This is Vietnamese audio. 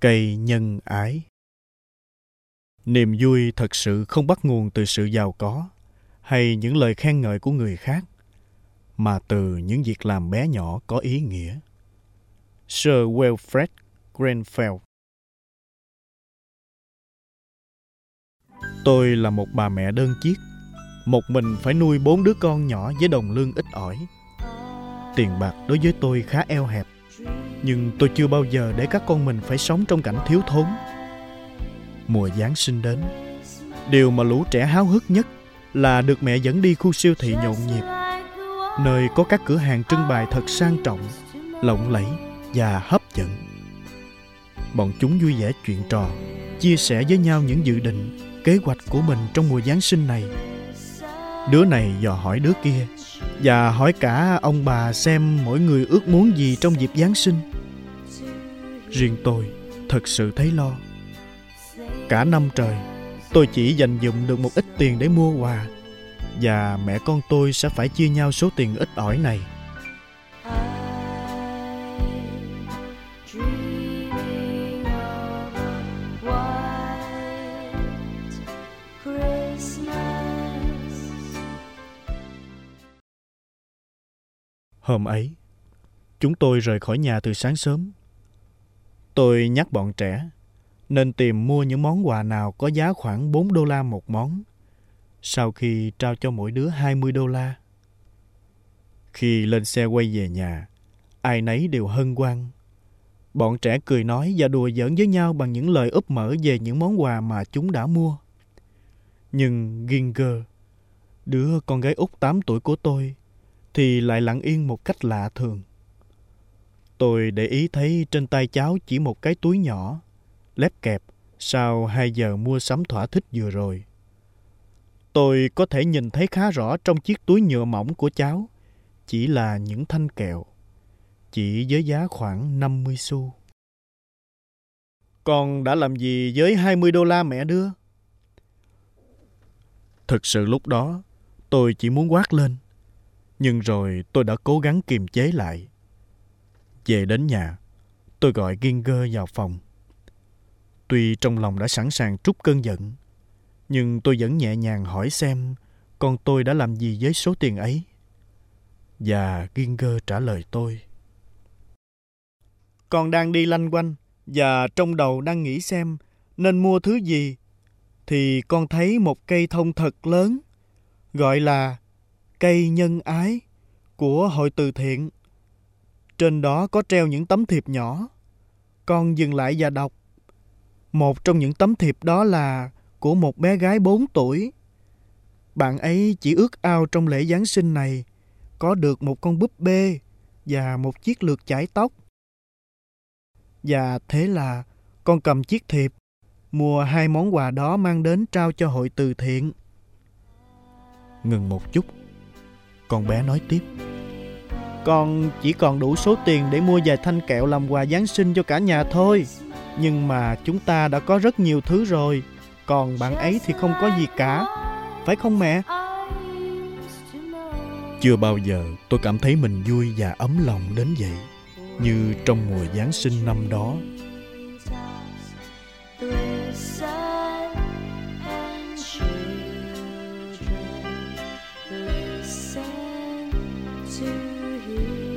cây nhân ái. Niềm vui thật sự không bắt nguồn từ sự giàu có hay những lời khen ngợi của người khác, mà từ những việc làm bé nhỏ có ý nghĩa. Sir wilfred grenfell. Tôi là một bà mẹ đơn chiếc, một mình phải nuôi bốn đứa con nhỏ với đồng lương ít ỏi. Tiền bạc đối với tôi khá eo hẹp nhưng tôi chưa bao giờ để các con mình phải sống trong cảnh thiếu thốn. Mùa giáng sinh đến, điều mà lũ trẻ háo hức nhất là được mẹ dẫn đi khu siêu thị nhộn nhịp, nơi có các cửa hàng trưng bày thật sang trọng, lộng lẫy và hấp dẫn. Bọn chúng vui vẻ chuyện trò, chia sẻ với nhau những dự định, kế hoạch của mình trong mùa giáng sinh này. Đứa này dò hỏi đứa kia và hỏi cả ông bà xem mỗi người ước muốn gì trong dịp giáng sinh riêng tôi thật sự thấy lo cả năm trời tôi chỉ dành dụm được một ít tiền để mua quà và mẹ con tôi sẽ phải chia nhau số tiền ít ỏi này Hôm ấy, chúng tôi rời khỏi nhà từ sáng sớm. Tôi nhắc bọn trẻ nên tìm mua những món quà nào có giá khoảng 4 đô la một món, sau khi trao cho mỗi đứa 20 đô la. Khi lên xe quay về nhà, ai nấy đều hân hoan. Bọn trẻ cười nói và đùa giỡn với nhau bằng những lời úp mở về những món quà mà chúng đã mua. Nhưng Ginger, đứa con gái út 8 tuổi của tôi, thì lại lặng yên một cách lạ thường. Tôi để ý thấy trên tay cháu chỉ một cái túi nhỏ, lép kẹp sau hai giờ mua sắm thỏa thích vừa rồi. Tôi có thể nhìn thấy khá rõ trong chiếc túi nhựa mỏng của cháu chỉ là những thanh kẹo, chỉ với giá khoảng 50 xu. Con đã làm gì với 20 đô la mẹ đưa? Thực sự lúc đó, tôi chỉ muốn quát lên nhưng rồi tôi đã cố gắng kiềm chế lại. Về đến nhà, tôi gọi Ginger vào phòng. Tuy trong lòng đã sẵn sàng trút cơn giận, nhưng tôi vẫn nhẹ nhàng hỏi xem con tôi đã làm gì với số tiền ấy. Và Ginger trả lời tôi. Con đang đi lanh quanh và trong đầu đang nghĩ xem nên mua thứ gì thì con thấy một cây thông thật lớn gọi là cây nhân ái của hội từ thiện. Trên đó có treo những tấm thiệp nhỏ. Con dừng lại và đọc. Một trong những tấm thiệp đó là của một bé gái 4 tuổi. Bạn ấy chỉ ước ao trong lễ Giáng sinh này có được một con búp bê và một chiếc lược chải tóc. Và thế là con cầm chiếc thiệp, mua hai món quà đó mang đến trao cho hội từ thiện. Ngừng một chút, con bé nói tiếp con chỉ còn đủ số tiền để mua vài thanh kẹo làm quà Giáng sinh cho cả nhà thôi. Nhưng mà chúng ta đã có rất nhiều thứ rồi, còn bạn ấy thì không có gì cả. Phải không mẹ? Chưa bao giờ tôi cảm thấy mình vui và ấm lòng đến vậy, như trong mùa Giáng sinh năm đó. To you.